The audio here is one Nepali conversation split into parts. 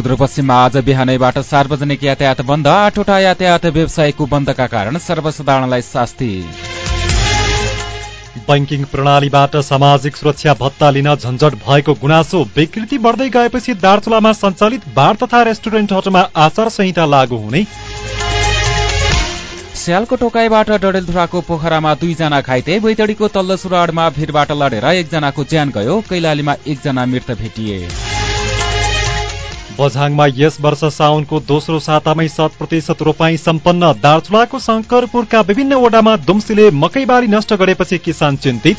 सुदूरपश्चिममा आज बिहानैबाट सार्वजनिक यातायात बन्द आठवटा यातायात व्यवसायको बन्दका कारण सर्वसाधारणलाई शास्ति। बैंकिङ प्रणालीबाट सामाजिक सुरक्षा भत्ता लिन झन्झट भएको गुनासो विकृति बढ्दै गएपछि दार्चुलामा सञ्चालित बार तथा रेस्टुरेन्टहरूमा आचार संहिता लागू हुने। स्यालको टोकाईबाट डडेलधुराको पोखरामा दुईजना घाइते बैतडीको तल्लो सुराडमा भिडबाट लडेर एकजनाको ज्यान गयो कैलालीमा एकजना मृत भेटिए। बझाङमा यस वर्ष साउनको दोस्रो सातामै शत प्रतिशत रोपाई सम्पन्न। दार्चुलाको शङ्करपुरका विभिन्न वडामा दुम्सीले मकैबारी नष्ट गरेपछि किसान चिन्तित।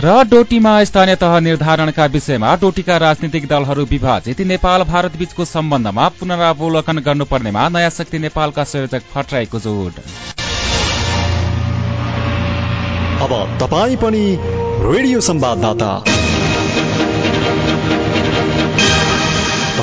र डोटीमा स्थानीय तह निर्धारणका विषयमा डोटीका राजनीतिक दलहरू विभाजित नेपाल भारत बीचको सम्बन्धमा पुनरावलोकन गर्नुपर्नेमा नयाँ शक्ति नेपालका संयोजक फट्राईको जोड। अब तपाईँ पनि रेडियो संवाददाता।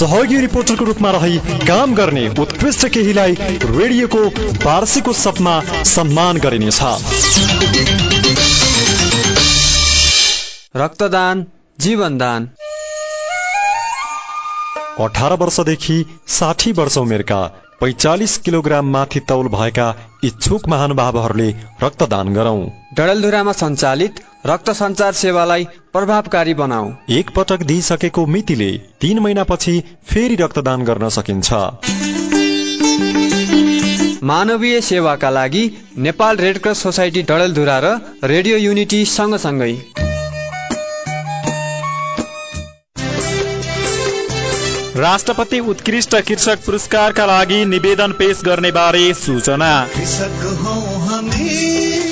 सहयोगी रिपोर्टरको रूपमा रही काम गर्ने उत्कृष्ट केहीलाई रेडियोको वार्षिक उत्सवमा सम्मान गरिनेछ। रक्तदान जीवनदान। अठार वर्षदेखि साठी वर्ष उमेरका पैचालिस किलोग्राम माथि तौल भएका इच्छुक महानुभावहरूले रक्तदान गरौं। डडेलधुरामा सञ्चालित रक्त सञ्चार सेवालाई प्रभावकारी बनाऊ। एक पटक दिइसकेको मितिले तीन महिनापछि फेरि रक्तदान गर्न सकिन्छ। मानवीय सेवाका लागि नेपाल रेडक्रस सोसाइटी डडेलधुरा र रेडियो युनिटी सँगसँगै। राष्ट्रपति उत्कृष्ट कृषक पुरस्कारका लागि निवेदन पेश गर्ने बारे सूचना।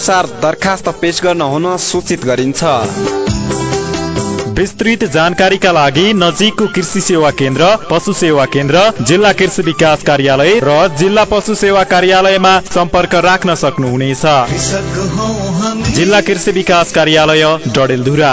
नियमानुसार दरखास्त पेश गर्न हुन सूचित गरिन्छ। विस्तृत जानकारीका लागि नजिकको कृषि सेवा केन्द्र पशु सेवा केन्द्र जिल्ला कृषि विकास कार्यालय र जिल्ला पशु सेवा कार्यालयमा सम्पर्क राख्न सक्नुहुनेछ। जिल्ला कृषि विकास कार्यालय डडेलधुरा।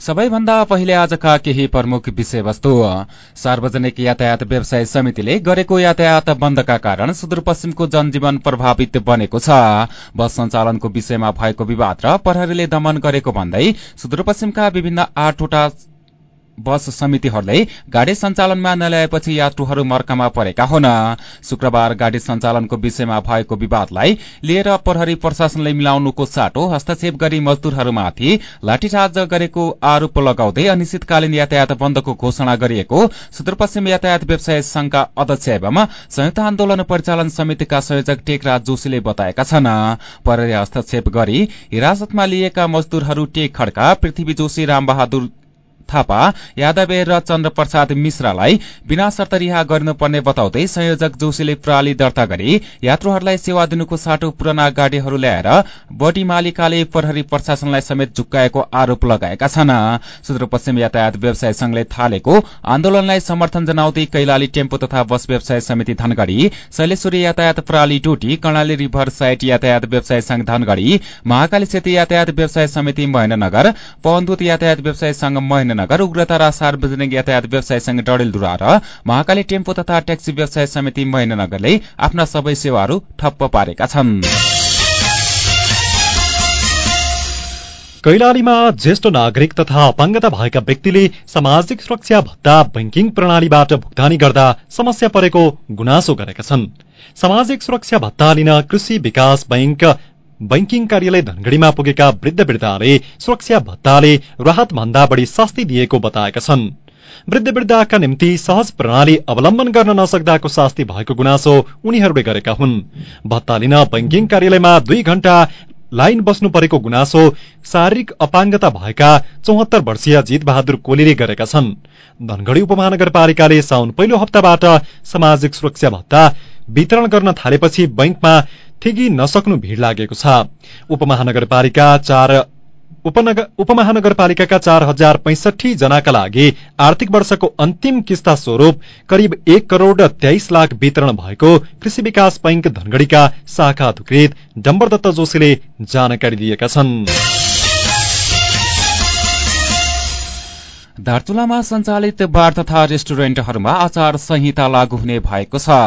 सबैभन्दा पहिले आजका केही प्रमुख विषयवस्तु। सार्वजनिक यातायात व्यवसाय समितिले गरेको यातायात बन्दका कारण सुदूरपश्चिमको जनजीवन प्रभावित बनेको छ। बस सञ्चालनको विषयमा भएको विवाद र प्रहरीले दमन गरेको भन्दै सुदूरपश्चिमका विभिन्न आठवटा बस समितिहरूले गाडी सञ्चालनमा नल्याएपछि यात्रुहरू मर्कामा परेका हुन्। शुक्रबार गाडी सञ्चालनको विषयमा भएको विवादलाई लिएर प्रहरी प्रशासनले मिलाउनुको साटो हस्तक्षेप गरी मजदूरहरूमाथि लाठीचार्ज गरेको आरोप लगाउँदै अनिश्चितकालीन यातायात बन्दको घोषणा गरिएको सुदूरपश्चिम यातायात व्यवसाय संघका अध्यक्ष एवं संयुक्त आन्दोलन परिचालन समितिका संयोजक टेकराज जोशीले बताएका छन्। प्रहरी हस्तक्षेप गरी हिरासतमा लिएका मजदूरहरू टेक खड्का पृथ्वी जोशी रामबहादुर थापा यादव र चन्द्र प्रसाद मिश्रालाई बिना शर्त रिहा गर्नुपर्ने बताउँदै संयोजक जोशीले प्रणाली दर्ता गरी यात्रुहरूलाई सेवा दिनुको साटो पुराना गाड़ीहरू ल्याएर बडी मालिकाले प्रहरी प्रशासनलाई समेत झुक्काएको आरोप लगाएका छन्। सुदूरपश्चिम यातायात व्यवसाय संघले थालेको आन्दोलनलाई समर्थन जनाउँदै कैलाली टेम्पो तथा बस व्यवसाय समिति धनगढ़ी शैलेश्वरी यातायात प्रणाली टोटी कर्णाली रिभर साइट यातायात व्यवसाय संघ धनगढ़ी महाकाली सेती यातायात व्यवसाय समिति महेन्द्रनगर पवनदूत यातायात व्यवसाय संघ महेन्द्रनगर उग्रतारा सार्वजनिक यातायात व्यवसाय संघ डडेलधुरा र महाकाली टेम्पो तथा ट्याक्सी व्यवसाय समिति महेन्द्रनगरले आफ्ना सबै सेवाहरू ठप्प पारेका छन्। कैलालीमा ज्येष्ठ नागरिक तथा अपाङ्गता भएका व्यक्तिले सामाजिक सुरक्षा भत्ता बैंकिङ प्रणालीबाट भुक्तानी गर्दा समस्या परेको गुनासो गरेका छन्। सामाजिक सुरक्षा भत्ता लिन कृषि विकास बैंक बैंकिङ कार्यालय धनगढ़ीमा पुगेका वृद्ध वृद्धाले सुरक्षा भत्ताले राहत भन्दा बढ़ी शास्ति दिएको बताएका छन्। वृद्ध वृद्धाका निम्ति सहज प्रणाली अवलम्बन गर्न नसक्दाको शास्ति भएको गुनासो उनीहरूले गरेका हुन्। भत्ता लिन बैंकिङ कार्यालयमा दुई घण्टा लाइन बस्नु परेको गुनासो शारीरिक अपाङ्गता भएका चौहत्तर वर्षीय जित बहादुर कोलीले गरेका छन्। धनगढ़ी उपमहानगरपालिकाले साउन पहिलो हप्ताबाट सामाजिक सुरक्षा भत्ता वितरण गर्न थालेपछि बैंकमा थिगी नसक्नु भीड़ लागेको छ। उपमहानगरपालिका चार उपमहानगरपालिकाका चार हजार पैंसठी जनाका लागि आर्थिक वर्षको अन्तिम किस्ता स्वरूप करिब एक करोड़ तेइस लाख वितरण भएको कृषि विकास बैंक धनगढ़ीका शाखा अधिकृत डम्बर दत्त जोशीले जानकारी दिएका छन्। दार्चुलामा सञ्चालित बार तथा रेस्टुरेन्टहरूमा आचार संहिता लागू हुने भएको छ।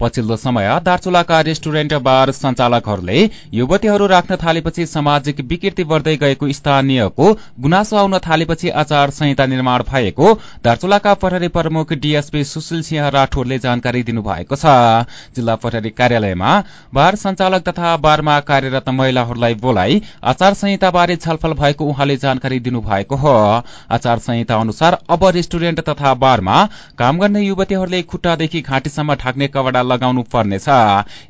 पछिल्लो समय दार्चुलाका रेस्टुरेन्ट बार सञ्चालकहरूले युवतीहरू राख्न थालेपछि सामाजिक विकृति बढ्दै गएको स्थानीयको गुनासो आउन थालेपछि आचार संहिता निर्माण भएको दार्चुलाका प्रहरी प्रमुख डीएसपी सुशील सिंह राठोरले जानकारी दिनुभएको छ। जिल्ला प्रहरी कार्यालयमा बार सञ्चालक तथा बारमा कार्यरत महिलाहरूलाई बोलाई आचार संहिता बारे छलफल भएको उहाँले जानकारी दिनुभएको हो। आचार संहिता अनुसार अब रेस्टुरेन्ट तथा बारमा काम गर्ने युवतीहरूले खुट्टादेखि घाँटीसम्म ढाक्ने कपडा लगाउनु पर्नेछ।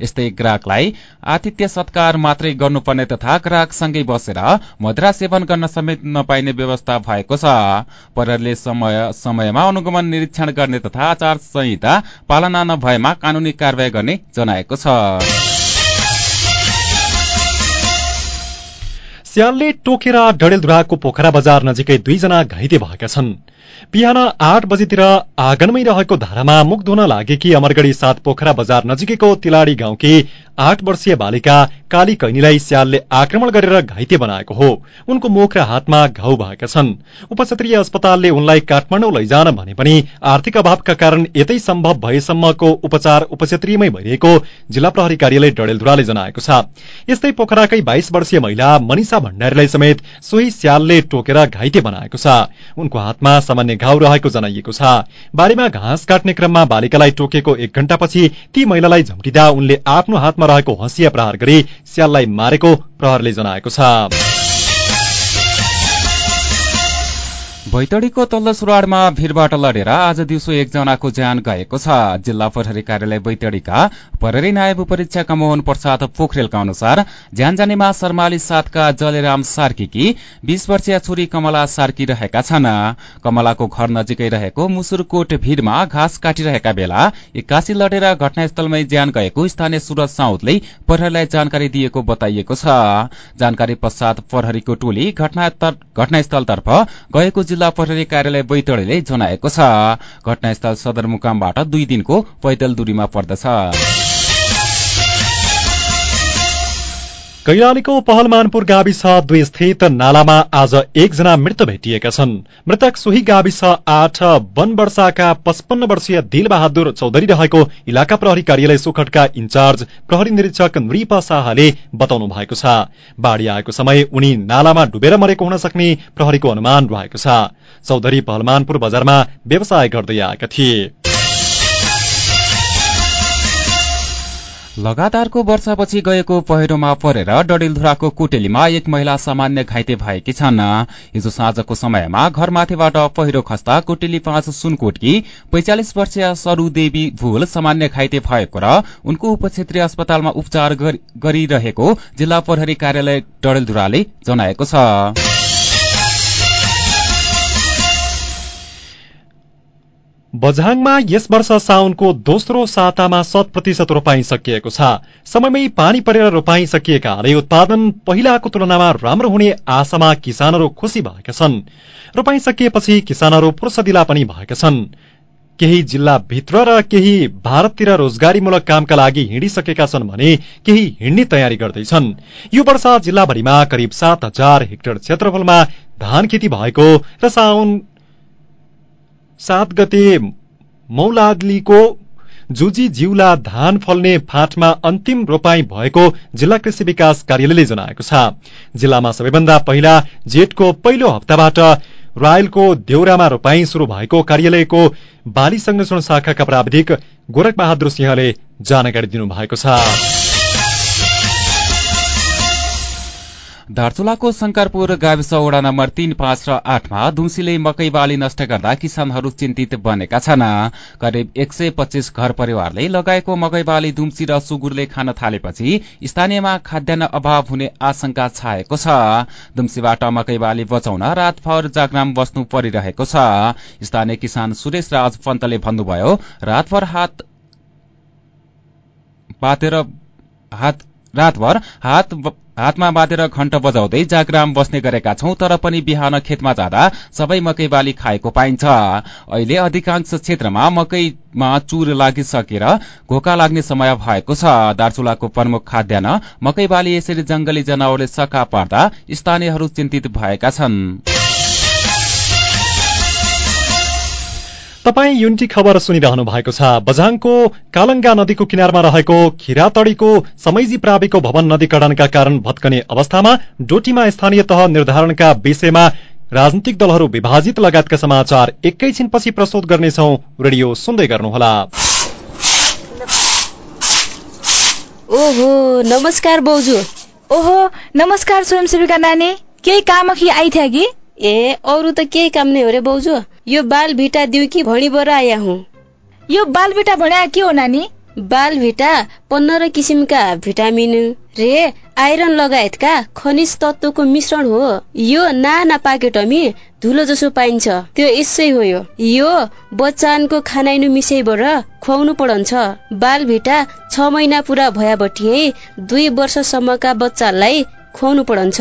यस्तै ग्राहकलाई आतिथ्य सत्कार मात्रै गर्नुपर्ने तथा ग्राहकसँगै बसेर मदिरा सेवन गर्न समेत नपाइने व्यवस्था भएको छ। प्रहरीले समय समयमा अनुगमन निरीक्षण गर्ने तथा आचार संहिता पालना नभएमा कानूनी कार्यवाही गर्ने जनाएको छ। स्यालले टोकेर डडेलधुराको पोखरा बजार नजिकै दुईजना घाइते भएका छन्। बिहान आठ बजीतिर आँगनमै रहेको धारामा मुख धुन लागेकी अमरगढ़ी सात पोखरा बजार नजिकैको तिलाडी गाउँकी आठ वर्षीय बालिका काली कैनीलाई स्यालले आक्रमण गरेर घाइते बनाएको हो। उनको मुख र हातमा घाउ भएका छन्। उपक्षेत्रीय अस्पतालले उनलाई काठमाडौँ लैजान भने पनि आर्थिक अभावका कारण यतै सम्भव भएसम्मको उपचार उपक्षेत्रीयमै भइरहेको जिल्ला प्रहरी कार्यालय डडेलधुराले जनाएको छ। यस्तै पोखराकै बाइस वर्षीय महिला मनिषा भण्डारीलाई समेत सोही स्यालले टोकेर घाइते बनाएको छ। उनको हातमा सामान्य घाउ रहेको जनाइएको छ। बारीमा घाँस काट्ने क्रममा बालिकालाई टोकेको एक घण्टापछि ती महिलालाई झम्टिँदा उनले आफ्नो हातमा रहेको हँसिया प्रहार गरी स्याललाई मारेको प्रहरले जनाएको छ। भैतडीको तल्लो सुराडमा भीरबाट लडेर आज दिउँसो एकजनाको ज्यान गएको छ। जिल्ला प्रहरी कार्यालय बैतडीका प्रहरी नायब परीक्षक मोहन प्रसाद पोखरेलका अनुसार ज्यान जानेमा शर्माली साथका जलेराम सार्कीकी बीस वर्षीय छोरी कमला सार्की रहेका छन्। कमलाको घर नजिकै रहेको मुसुरकोट भीरमा घाँस काटिरहेका बेला एक्कासी लडेर घटनास्थलमै ज्यान गएको स्थानीय सुरज साउदले प्रहरीलाई जानकारी दिएको बताइएको छ। जानकारी पश्चात प्रहरीको टोली घटनास्थलतर्फ गएको जिल्ला प्रहरी कार्यालय बैतडीले जनाएको छ। घटनास्थल सदरमुकामबाट दुई दिनको पैदल दूरीमा पर्दछ। कैलालीको पहलमानपुर गाविस दुई स्थित नालामा आज एकजना मृत भेटिएका छन्। मृतक सोही गाविस आठ वन वर्षाका पचपन्न वर्षीय दिलबहादुर चौधरी रहेको इलाका प्रहरी कार्यालय सुखटका इन्चार्ज प्रहरी निरीक्षक नृप शाहले बताउनु भएको छ। बाढ़ी आएको समय उनी नालामा डुबेर मरेको हुन सक्ने प्रहरीको अनुमान रहेको छ। चौधरी पहलमानपुर बजारमा व्यवसाय गर्दै आएका थिए। लगातारको वर्षापछि गएको पहिरोमा परेर डडेलधुराको कुटेलीमा एक महिला सामान्य घाइते भएकी छन्। हिजो साँझको समयमा घरमाथिबाट पहिरो खस्दा कुटेली पाँच सुनकोटकी पैंचालिस वर्षीय सरू देवी भूल सामान्य घाइते भएको र उनको उपक्षेत्रीय अस्पतालमा उपचार गरिरहेको जिल्ला प्रहरी कार्यालय डडेलधुराले जनाएको छ। बझाङमा यस वर्ष साउनको दोस्रो सातामा शत प्रतिशत रोपाई सकिएको छ। समयमै पानी परेर रोपाई सकिएकाले उत्पादन पहिलाको तुलनामा राम्रो हुने आशामा किसानहरू खुसी भएका छन्। रोपाई सकिएपछि किसानहरू पुर्सदिला पनि भएका छन्। केही जिल्लाभित्र र केही भारततिर रोजगारीमूलक कामका लागि हिँडिसकेका छन् भने केही हिँड्ने तयारी गर्दैछन्। यो वर्ष जिल्लाभरिमा करिब सात हजार हेक्टर क्षेत्रफलमा धान खेती भएको र साउन सात गते मौलाग्लीको जुजी जिउला धान फल्ने फाँटमा अन्तिम रोपाई भएको जिल्ला कृषि विकास कार्यालयले जनाएको छ। जिल्लामा सबैभन्दा पहिला जेठको पहिलो हप्ताबाट रायलको देउरामा रोपाई शुरू भएको कार्यालयको बाली संरक्षण शाखाका प्राविधिक गोरख बहादुर सिंहले जानकारी दिनुभएको छ। धारचुलाको शंकरपुर गाविस वडा नम्बर तीन पाँच र आठमा दुम्सीले मकै बाली नष्ट गर्दा किसानहरू चिन्तित बनेका छन्। करिब एक सय पच्चीस घर परिवारले लगाएको मकै बाली दुम्सी र सुगुरले खान थालेपछि स्थानीयमा खाद्यान्न अभाव हुने आशंका छाएको छ। दुम्सीबाट मकै बाली बचाउन रातभर जागराम बस्नु परिरहेको छ। स्थानीय किसान सुरेश राज पन्तले भन्नुभयो रातभर हात बातेर हात रातभर हात हातमा बाँधेर घण्ट बजाउँदै जागराम बस्ने गरेका छौं तर पनि बिहान खेतमा जाँदा सबै मकै बाली खाएको पाइन्छ। अहिले अधिकांश क्षेत्रमा मकैमा चुर लागिसकेर घोका लाग्ने समय भएको छ। दार्चुलाको प्रमुख खाद्यान्न मकै बाली यसरी जंगली जनावरले सका पार्दा स्थानीयहरू चिन्तित भएका छन्। तपाईँ युनिटी खबर सुनिरहनु भएको छ। बझाङको कालङ्गा नदीको किनारमा रहेको खिरातडीको समैजी प्राविको भवन नदीकरणका कारण भत्कने अवस्थामा डोटीमा स्थानीय तह निर्धारणका विषयमा राजनीतिक दलहरू विभाजित लगायतका समाचार एकैछिनपछि प्रस्तुत गर्नेछौ। रेडियो सुन्दै गर्नुहोला। ओहो नमस्कार बौजू। ओहो नमस्कार स्वयंसेविका नानी। केही काम कि आइथ्या कि? ए अरू त केही काम नै हो रे बौजू यो बाल भिटा दिउ कि भणी बर आया हुँ? यो बाल भिटा भन्या के हो नानी? बाल भिटा पन्ध्र किसिमका भिटामिन रे आइरन लगायतका खनिज तत्वको मिश्रण हो। यो नाना पाकेटमी धुलो जसो पाइन्छ। त्यो यसै हो यो। यो बच्चानको खानाइनु मिसैबाट खुवाउनु पढन्छ बाल भिटा छ महिना पुरा भयाबटी दुई वर्षसम्मका बच्चालाई खुवाउनु पढन्छ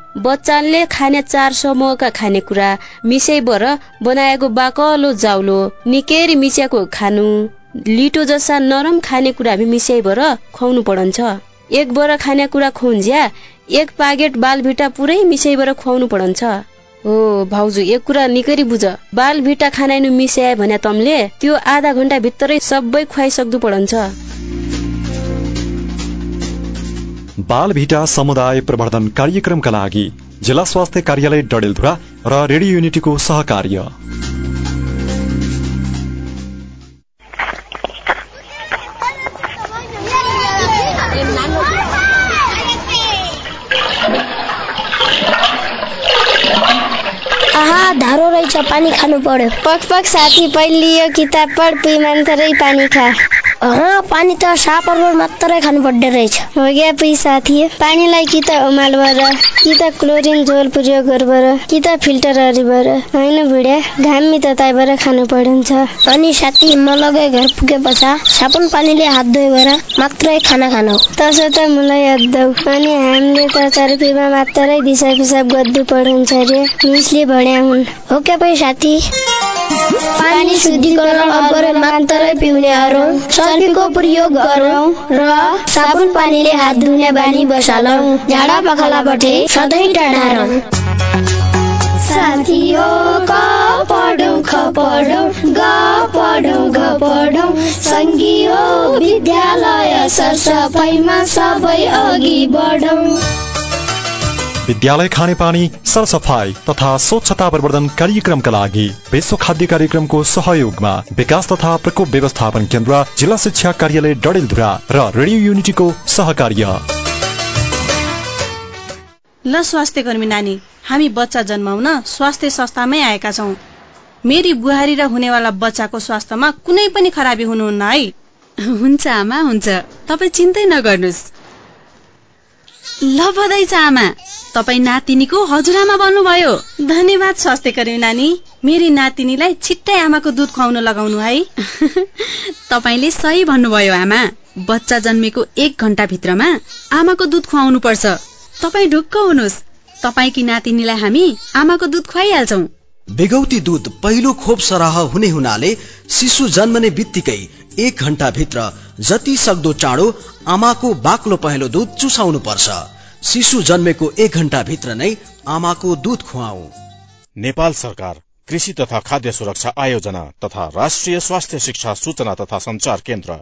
बच्चाले खाने चार समूहका खानेकुरा मिसैबर बनाएको बाकलो जाउलो। निकेरी मिच्याको खानु। लिटो जस्ता नरम खानेकुरा मिसाइबर खुवाउनु पढन्छ एक बर खानेकुरा खुन्ज्या एक पाकेट बालभिटा पुरै मिसाइबर खुवाउनु पढन्छ हो भाउजू एक कुरा निकरी बुझ। बाल भिटा खानाइनु मिसाए भने तमले त्यो आधा घन्टा भित्रै सबै खुवाइसक्दु पढन्छ बाल भिटा समुदाय प्रवर्धन कार्यक्रमका लागि जिल्ला स्वास्थ्य कार्यालय डडेलधुरा र रेडियो युनिटीको सहकार्य। धारो रहेछ पानी खानु पर्यो। पक पक साथी पहिले यो किताब पढ पुइ मान्छे पानी खा। पानी त सापर मात्रै खानु पर्दो रहेछ। हो गया पुइ साथी पानीलाई कि त उमालबर कि त क्लोरिन झोल प्रयोग गर्बर कि त फिल्टर हरिबर होइन बुढिया घामी त ताइबाट खानु पर्छ अनि साथी म लगे घर पुगे पछा साबुन पानीले हात धोएर मात्रै खाना खानु। तसो त मलाई याद दौ। अनि हामीले त चर्पीमा मात्रै दिसा पिसाब गर्नु पर्छ रे। मिसले भड्या हुन्। हो क्या साथी? पानी शुद्धिकरण अगर मात्रै पिउनेहरू चर्पीको प्रयोग गरौँ र साबुन पानीले हात धुने बानी बसालौँ। झाडा पखालाबाट सधैँ टाढा रहौँ साथियो क ख ग पढौँ। सङ्घीय विद्यालय सरसफाइमा सबै अघि बढौँ। विद्यालय खानेपानी सरसफाई तथा स्वच्छता प्रवर्धन कार्यक्रमका लागि विश्व खाद्य कार्यक्रमको सहयोगमा विकास तथा प्रकोप व्यवस्थापन केन्द्र जिल्ला शिक्षा कार्यालय डडेलधुरा र रेडियो युनिटीको सहकार्य। ल स्वास्थ्य कर्मी नानी हामी बच्चा जन्माउन स्वास्थ्य संस्थामै आएका छौँ। मेरी बुहारी र हुनेवाला बच्चाको स्वास्थ्यमा कुनै पनि खराबी हुनुहुन्न है? हुन्छ आमा हुन्छ। तपाईँ चिन्तै नगर्नुहोस्। ल बधाई छ आमा तपाईँ नातिनीको हजुरआमा बन्नुभयो धन्यवाद स्वास्थ्य कर्मी नानी। मेरी नातिनीलाई छिट्टै आमाको दुध खुवाउन लगाउनु है। तपाईँले सही भन्नुभयो आमा। बच्चा जन्मेको एक घण्टा भित्रमा आमाको दुध खुवाउनु पर्छ तपाईँ ढुक्क हुनुहोस्। तपाईँकी नातिनीलाई हामी आमाको दुध खुवाइहाल्छौ। बेगौती दुध पहिलो खोप सराह हुने हुनाले शिशु जन्मने बित्तिकै एक घण्टा भित्र जति सक्दो चाँडो आमाको बाक्लो पहेँलो दुध चुसाउनु पर्छ शिशु जन्मेको एक घण्टा भित्र नै आमाको दुध खुवाऊ नेपाल सरकार कृषि तथा खाद्य सुरक्षा आयोजना तथा राष्ट्रिय स्वास्थ्य शिक्षा सूचना तथा संचार केन्द्र।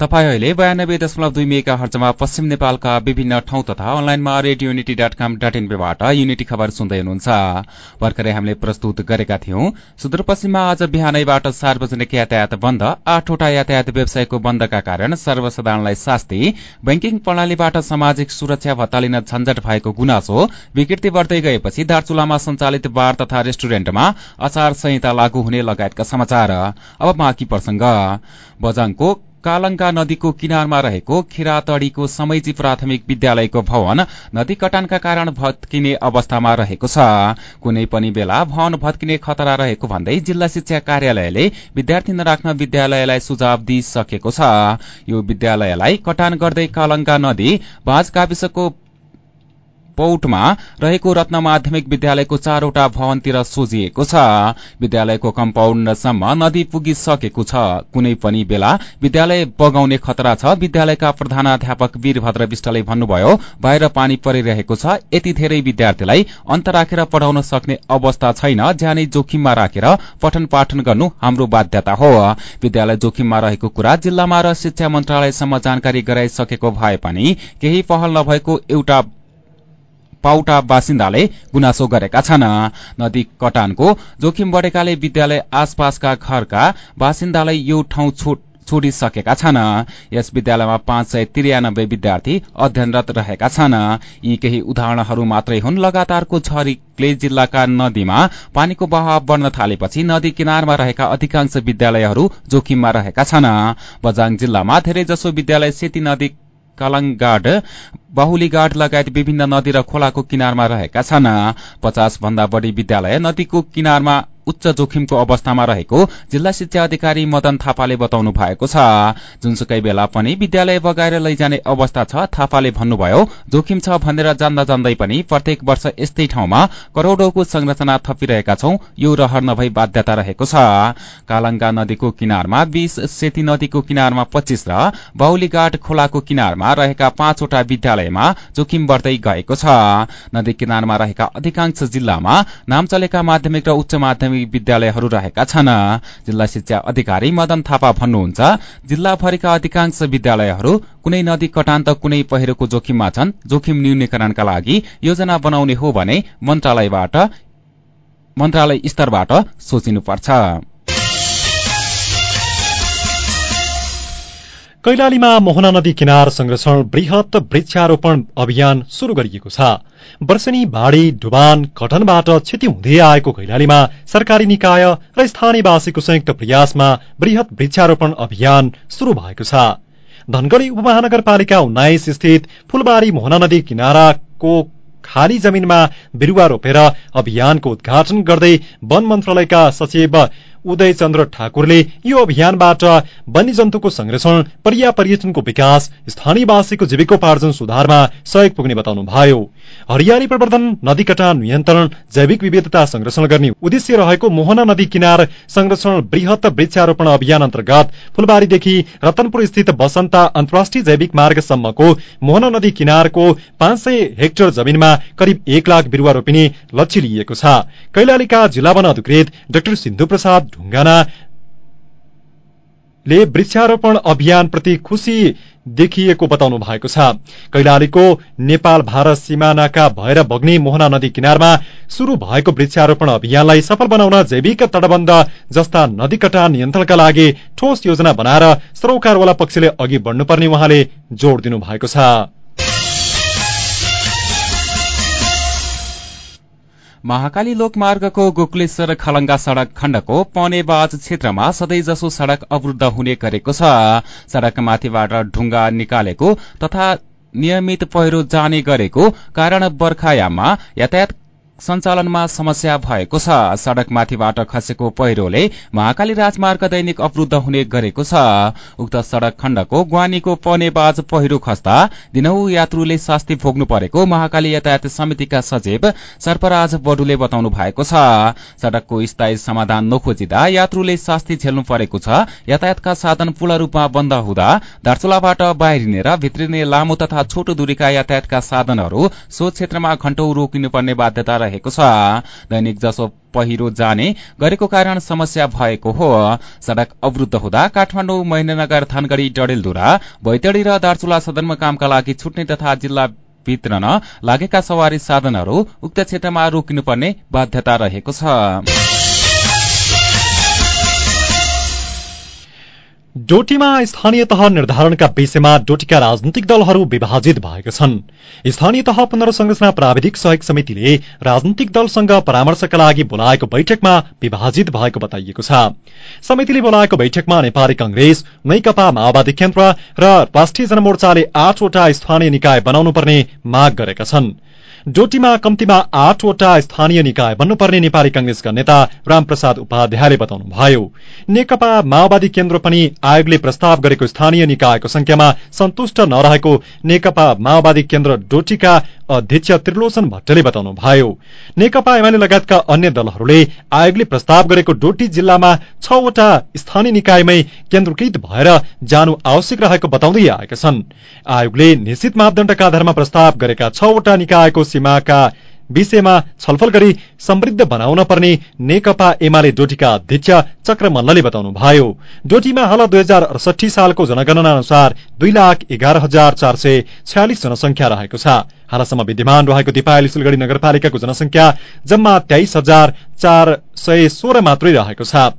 तपाईँ अहिले बयानब्बे दशमलव दुई मेगा हर्चमा पश्चिम नेपालका विभिन्न ठाउँ तथा अनलाइनमा Radio Unity dot com dot Unity खबर सुन्दै हुनुहुन्छ। भर्खरै हामीले प्रस्तुत गरेका थियौं सुदूरपश्चिममा आज बिहानैबाट सार्वजनिक यातायात बन्द आठवटा यातायात व्यवसायको बन्दका कारण सर्वसाधारणलाई शास्ति बैंकिङ प्रणालीबाट सामाजिक सुरक्षा भत्ता लिन झन्झट भएको गुनासो विकृति बढ्दै गएपछि दार्चुलामा सञ्चालित बार तथा रेस्टुरेन्टमा अचार संहिता लागू हुने लगायतका समाचार। बजाङको कालंगा नदीको किनारमा रहेको खिरातडीको समैची प्राथमिक विद्यालयको भवन नदी कटानका कारण भत्किने अवस्थामा रहेको छ। कुनै पनि बेला भवन भत्किने खतरा रहेको भन्दै जिल्ला शिक्षा कार्यालयले विद्यार्थी नराख्न विद्यालयलाई सुझाव दिइसकेको छ। यो विद्यालयलाई कटान गर्दै कालंगा नदी बाँझ गाविसको पौटमा रहेको रत्न माध्यमिक विद्यालयको चारवटा भवनतिर सोझिएको छ। विद्यालयको कम्पाउन्डसम्म नदी पुगिसकेको छ। कुनै पनि बेला विद्यालय बगाउने खतरा छ विद्यालयका प्रधानाध्यापक वीरभद्र विष्टले भन्नुभयो बाहिर पानी परिरहेको छ यति धेरै विद्यार्थीलाई अन्त राखेर पढ़ाउन सक्ने अवस्था छैन ज्यानै जोखिममा राखेर पठन पाठन गर्नु हाम्रो बाध्यता हो। विद्यालय जोखिममा रहेको कुरा जिल्लामा र शिक्षा मन्त्रालयसम्म जानकारी गराइसकेको भए पनि केही पहल नभएको एउटा पाउटा बासिन्दाले गुनासो गरेका छन्। नदी कटानको जोखिम बढ़ेकाले विद्यालय आसपासका घरका बासिन्दालाई यो ठाउँ छोडिसकेका छन्। यस विद्यालयमा पाँच सय त्रियानब्बे विद्यार्थी अध्ययनरत रहेका छन्। यी केही उदाहरणहरू मात्रै हुन्। लगातारको झरीले जिल्लाका नदीमा पानीको बहाव बढ़न थालेपछि नदी किनारमा रहेका अधिकांश विद्यालयहरू जोखिममा रहेका छन्। बजाङ जिल्लामा धेरैजसो विद्यालय सेती नदी कालाङगाड बाहुलीगाड लगायत विभिन्न नदी र खोलाको किनारमा रहेका छन्। पचास भन्दा बढ़ी विद्यालय नदीको किनारमा उच्च जोखिमको अवस्थामा रहेको जिल्ला शिक्षा अधिकारी मदन थापाले बताउनु भएको छ। जुनसुकै बेला पनि विद्यालय बगाएर लैजाने अवस्था छ थापाले भन्नुभयो जोखिम छ भनेर जान्दा जान्दै पनि प्रत्येक वर्ष यस्तै ठाउँमा करोड़ौंको संरचना थपिरहेका छौं यो रहर नभई बाध्यता रहेको छ। कालंगा नदीको किनारमा बीस सेती नदीको किनारमा पच्चीस र बाहुलीघाट खोलाको किनारमा रहेका पाँचवटा विद्यालयमा जोखिम बढ़दै गएको छ। नदी किनारमा रहेका अधिकांश जिल्लामा नाम चलेका माध्यमिक र उच्च माध्यमिक विद्यालयहरू रहेका छन्। जिल्ला शिक्षा अधिकारी मदन थापा भन्नुहुन्छ जिल्लाभरिका अधिकांश विद्यालयहरू कुनै नदी कटान त कुनै पहिरोको जोखिममा छन्। जोखिम न्यूनीकरणका लागि योजना बनाउने हो भने मन्त्रालय स्तरबाट सोचिनुपर्छ। कैलालीमा मोहना नदी किनार संरक्षण वृहत वृक्षारोपण अभियान शुरू गरिएको छ। वर्षेनी भाडी डुबान कटनबाट क्षति हुँदै आएको कैलालीमा सरकारी निकाय र स्थानीयवासीको संयुक्त प्रयासमा वृहत वृक्षारोपण अभियान शुरू भएको छ। धनगढ़ी उपमहानगरपालिका उन्नाइस स्थित फूलबारी मोहना नदी किनाराको खाली जमिनमा बिरूवा रोपेर अभियानको उद्घाटन गर्दै वन मन्त्रालयका सचिव उदय चन्द्र ठाकुरले यो अभियानबाट वन्यजन्तुको संरक्षण पर्या पर्यटनको विकास स्थानीयवासीको जीविकोपार्जन सुधारमा सहयोग पुग्ने बताउनुभयो। हरियाली प्रवर्धन नदी कटान नियन्त्रण जैविक विविधता संरक्षण गर्ने उद्देश्य रहेको मोहना नदी किनार संरक्षण वृहत वृक्षारोपण अभियान अन्तर्गत फुलबारीदेखि रतनपुर स्थित बसन्ता अन्तर्राष्ट्रिय जैविक मार्गसम्मको मोहना नदी किनारको पाँच सय हेक्टर जमिनमा करिब एक लाख बिरूवा रोपिने लक्ष्य लिइएको छ। कैलालीका जिल्ला वन अधिकृत डाक्टर सिन्धु प्रसाद ढुङ्गाना ले वृक्षारोपण अभियानप्रति खुशी देखिएको बताउनु भएको छ। कैलालीको नेपाल भारत सिमानाका भएर बग्ने मोहना नदी किनारमा शुरू भएको वृक्षारोपण अभियानलाई सफल बनाउन जैविक तटबन्ध जस्ता नदी कटा नियन्त्रणका लागि ठोस योजना बनाएर सरोकारवाला पक्षले अघि बढ्नुपर्ने उहाँले जोड़ दिनु भएको छ। महाकाली लोकमार्गको गोकुलेश्वर खलंगा सड़क खण्डको पनेबाज क्षेत्रमा सधैँजसो सड़क अवरूद्ध हुने गरेको छ। सड़क माथिबाट ढुङ्गा निकालेको तथा नियमित पहिरो जाने गरेको कारण बर्खायाममा यातायात सञ्चालनमा समस्या भएको छ। सड़क माथिबाट खसेको पहिरोले महाकाली राजमार्ग दैनिक अवरूद्ध हुने गरेको छ। उक्त सड़क खण्डको ग्वानीको पनेबाज पहिरो खस्दा दिनहु यात्रुले शास्ति भोग्नु परेको महाकाली यातायात समितिका सचिव सर्पराज बडुले बताउनु भएको छ। सड़कको स्थायी समाधान नखोजिँदा यात्रुले शास्ति झेल्नु परेको छ। यातायातका साधन पूर्ण रूपमा बन्द हुँदा दार्चुलाबाट बाहिरिने र भित्रिने लामो तथा छोटो दूरीका यातायातका साधनहरू सो क्षेत्रमा घण्टौ रोकिनुपर्ने बाध्यता रहेको छ। दैनिक जसो पहिरो जाने गरेको कारण समस्या भएको हो। सड़क अवरूद्ध हुँदा काठमाडौँ महेन्द्रनगर थानगढ़ी डडेलधुरा बैतडी र दार्चुला सदरमुकामका लागि छुट्ने तथा जिल्ला वितरण लागेका सवारी साधनहरू उक्त क्षेत्रमा रोकिनुपर्ने बाध्यता रहेको छ। डोटीमा स्थानीय तह निर्धारणका विषयमा डोटीका राजनैतिक दलहरू विभाजित भएका छन्। स्थानीय तह पुनर्संरचना प्राविधिक सहयोग समितिले राजनैतिक दलसँग परामर्शका लागि बोलाएको बैठकमा विभाजित भएको बताइएको छ। समितिले बोलाएको बैठकमा नेपाली कंग्रेस नेकपा माओवादी केन्द्र र राष्ट्रिय जनमोर्चाले आठवटा स्थानीय निकाय बनाउनु पर्ने माग गरेका छन्। डोटीमा कम्तीमा आठवटा स्थानीय निकाय बन्नुपर्ने नेपाली कंग्रेसका नेता रामप्रसाद उपाध्यायले बताउनुभयो। नेकपा माओवादी केन्द्र पनि आयोगले प्रस्ताव गरेको स्थानीय निकायको संख्यामा सन्तुष्ट नरहेको नेकपा माओवादी केन्द्र डोटीका अध्यक्ष त्रिलोचन भट्टले बताउनुभयो नेकपा एमाले लगायतका अन्य दलहरूले आयोगले प्रस्ताव गरेको डोटी जिल्लामा छवटा स्थानीय निकायमै केन्द्रीकृत भएर जानु आवश्यक रहेको बताउँदै आएका छन्। आयोगले निश्चित मापदण्डका आधारमा प्रस्ताव गरेका छवटा निकायको सीमाका विषयमा छलफल गरी समृद्ध बनाउन पर्ने नेकपा एमाले डोटीका अध्यक्ष चक्र मल्लले बताउनुभयो। डोटीमा हाल दुई हजार अडसठी सालको जनगणना अनुसार दुई लाख एघार हजार चार सय छयालिस जनसंख्या रहेको छ। हालसम्म विद्यमान रहेको दिपायली सिलगढ़ी नगरपालिकाको जनसंख्या जम्मा तेइस हजार चार सय सोह्र मात्रै रहेको छ।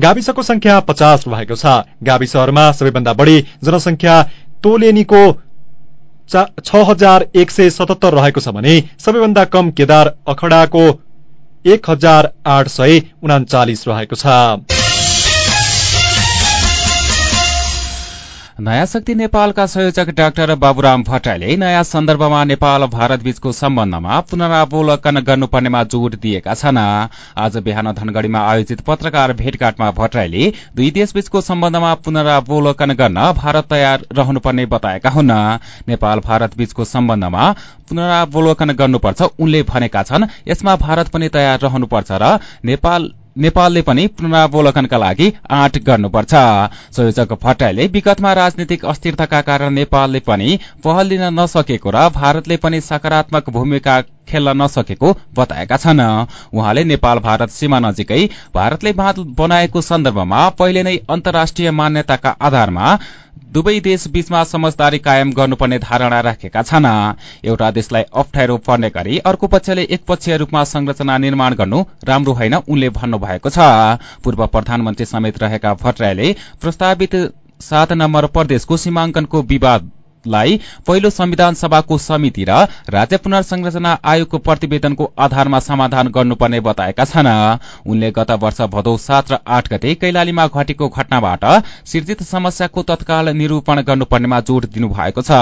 गाविसको संख्या पचास रहेको छ। गाविसहरूमा सबैभन्दा बढ़ी जनसंख्या तोलेनीको छ हजार एक सय सतहत्तर रहेको छ भने सबैभन्दा कम केदार अखडाको एक हजार आठ सय उनाचालिस रहेको छ। नयाँ शक्ति नेपालका संयोजक डाक्टर बाबुराम भट्टराईले नयाँ सन्दर्भमा नेपाल भारत बीचको सम्बन्धमा पुनरावलोकन गर्नुपर्नेमा जोड़ दिएका छन्। आज बिहान धनगढ़ीमा आयोजित पत्रकार भेटघाटमा भट्टराईले दुई देशबीचको सम्बन्धमा पुनरावलोकन गर्न भारत तयार रहनुपर्ने बताएका हुन्। नेपाल भारत बीचको सम्बन्धमा पुनरावलोकन गर्नुपर्छ उनले भनेका छन् यसमा भारत पनि तयार रहनुपर्छ र नेपाल नेपालले पनि पुनरावलोकनका लागि आँट गर्नुपर्छ। संयोजक भट्टराईले विगतमा राजनीतिक अस्थिरताका कारण नेपालले पनि पहल लिन नसकेको र भारतले पनि सकारात्मक भूमिका खेल्न नसकेको बताएका छन्। उहाँले नेपाल भारत सीमा नजिकै भारतले बाँध बनाएको सन्दर्भमा पहिले नै अन्तर्राष्ट्रिय मान्यताका आधारमा दुवै देश बीचमा समझदारी कायम गर्नुपर्ने धारणा राखेका छन्। एउटा देशलाई अप्ठ्यारो पर्ने गरी अर्को पक्षले एक पक्षीय रूपमा संरचना निर्माण गर्नु राम्रो होइन उनले भन्नुभएको छ। पूर्व प्रधानमन्त्री समेत रहेका भट्टराईले प्रस्तावित सात नम्बर प्रदेशको सीमाङ्कनको विवाद लाई पहिलो संविधान सभाको समिति र राज्य पुनर्संरचना आयोगको प्रतिवेदनको आधारमा समाधान गर्नुपर्ने बताएका छन्। उनले गत वर्ष भदौ सात र आठ गते कैलालीमा घटेको घटनाबाट सिर्जित समस्याको तत्काल निरूपण गर्नुपर्नेमा जोड़ दिनुभएको छ।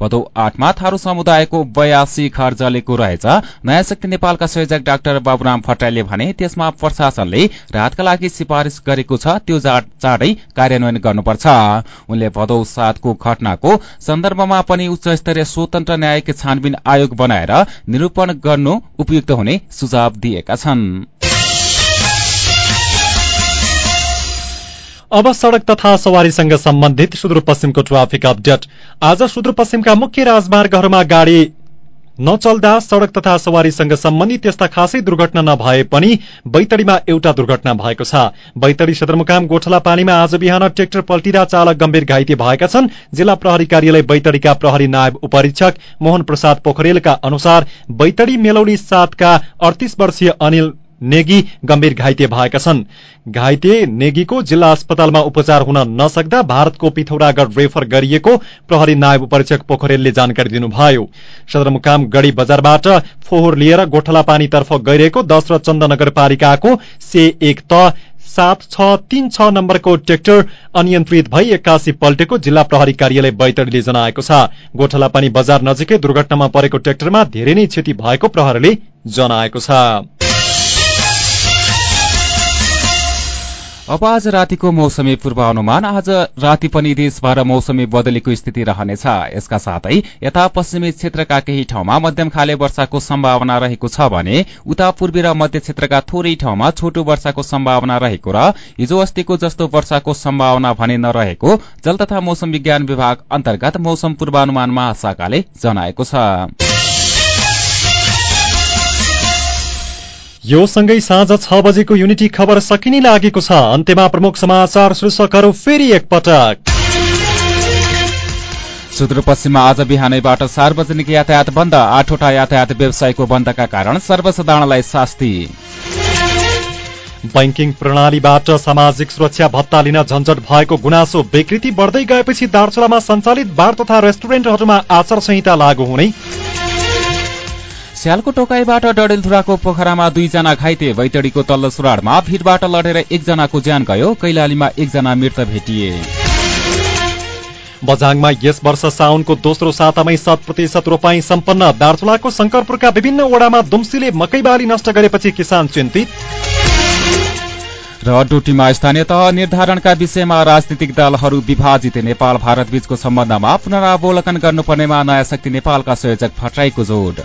भदौ आठमा थारू समुदायको बयासी घर जलेको रहेछ। नयाँ शक्ति नेपालका संयोजक डाक्टर बाबुराम भट्टराईले भने त्यसमा प्रशासनले राहतका लागि सिफारिश गरेको छ त्यो चाँडै कार्यान्वयन गर्नुपर्छ। उनले भदौ सातको घटनाको सन्दर्भमा पनि उच्च स्तरीय स्वतन्त्र न्यायिक छानबिन आयोग बनाएर निरूपण गर्नु उपयुक्त हुने सुझाव दिएका छन्। अब सड़क तथा सवारीसँग सम्बन्धित सुदूरपश्चिमको ट्राफिक अपडेट। आज सुदूरपश्चिमका मुख्य राजमार्गहरूमा गाड़ी नचल्दा सड़क तथा सवारीसँग सम्बन्धित यस्ता खासै दुर्घटना नभए पनि बैतडीमा एउटा दुर्घटना भएको छ। बैतडी सदरमुकाम गोठला पानीमा आज बिहान ट्रेक्टर पल्टिँदा चालक गम्भीर घाइते भएका छन्। जिल्ला प्रहरी कार्यालय बैतडीका प्रहरी नायब उपरीक्षक मोहन प्रसाद पोखरेलका अनुसार बैतडी मेलौली सातका अडतिस वर्षीय अनिल नेगी गम्भीर घाइते भएका छन्। घाइते नेगीको जिल्ला अस्पतालमा उपचार हुन नसक्दा भारतको पिथौरागढ़ रेफर गरिएको प्रहरी नायब उपरीक्षक पोखरेलले जानकारी दिनुभयो। सदरमुकाम गढ़ी बजारबाट फोहोर लिएर गोठला पानीतर्फ गइरहेको दश र चन्द नगरपालिकाको से एक त सात छ तीन छ नम्बरको ट्रेक्टर अनियन्त्रित भई एक्कासी पल्टेको जिल्ला प्रहरी कार्यालय बैतडीले जनाएको छ। गोठला पानी बजार नजिकै दुर्घटनामा परेको ट्रेक्टरमा धेरै नै क्षति भएको प्रहरीले जनाएको छ। अब आज रातिको मौसमी पूर्वानुमान। आज राति पनि देशभर मौसमी बदलीको स्थिति रहनेछ। यसका साथै यता पश्चिमी क्षेत्रका केही ठाउँमा मध्यम खाले वर्षाको सम्भावना रहेको छ भने उता पूर्वी र मध्य क्षेत्रका थोरै ठाउँमा छोटो वर्षाको सम्भावना रहेको र हिजो अस्तिको जस्तो वर्षाको सम्भावना भने नरहेको जल तथा मौसम विज्ञान विभाग अन्तर्गत मौसम पूर्वानुमान महाशाखाले जनाएको छ। यो सँगै साँझ छ बजेको युनिटी खबर सकिने लागेको छ। अन्त्यमा प्रमुख समाचार शीर्षकहरू फेरि एकपटक। सुदूरपश्चिममा आज बिहानैबाट सार्वजनिक यातायात बन्द आठवटा यातायात व्यवसायको बन्दका कारण सर्वसाधारणलाई शास्ति। बैंकिङ प्रणालीबाट सामाजिक सुरक्षा भत्ता लिन झन्झट भएको गुनासो विकृति बढ्दै गएपछि दार्चुलामा सञ्चालित बार तथा रेस्टुरेन्टहरूमा आचार संहिता लागू हुने। स्यालको टोकाईबाट डडेलधुराको पोखरामा दुईजना घाइते बैतडीको तल्लो सुराडमा भिडबाट लडेर एकजनाको ज्यान गयो कैलालीमा एकजना मृत भेटिए। बझाङमा यस वर्ष साउनको दोस्रो सातामै शत प्रतिशत रोपाई सम्पन्न। दार्चुलाको शंकरपुरका विभिन्न वडामा दुम्सीले मकै बाली नष्ट गरेपछि किसान चिन्तित। र डोटीमा स्थानीय तह निर्धारणका विषयमा राजनीतिक दलहरू विभाजित नेपाल भारत बीचको सम्बन्धमा पुनरावलोकन गर्नुपर्नेमा नयाँ शक्ति नेपालका संयोजक भट्टराईको जोड।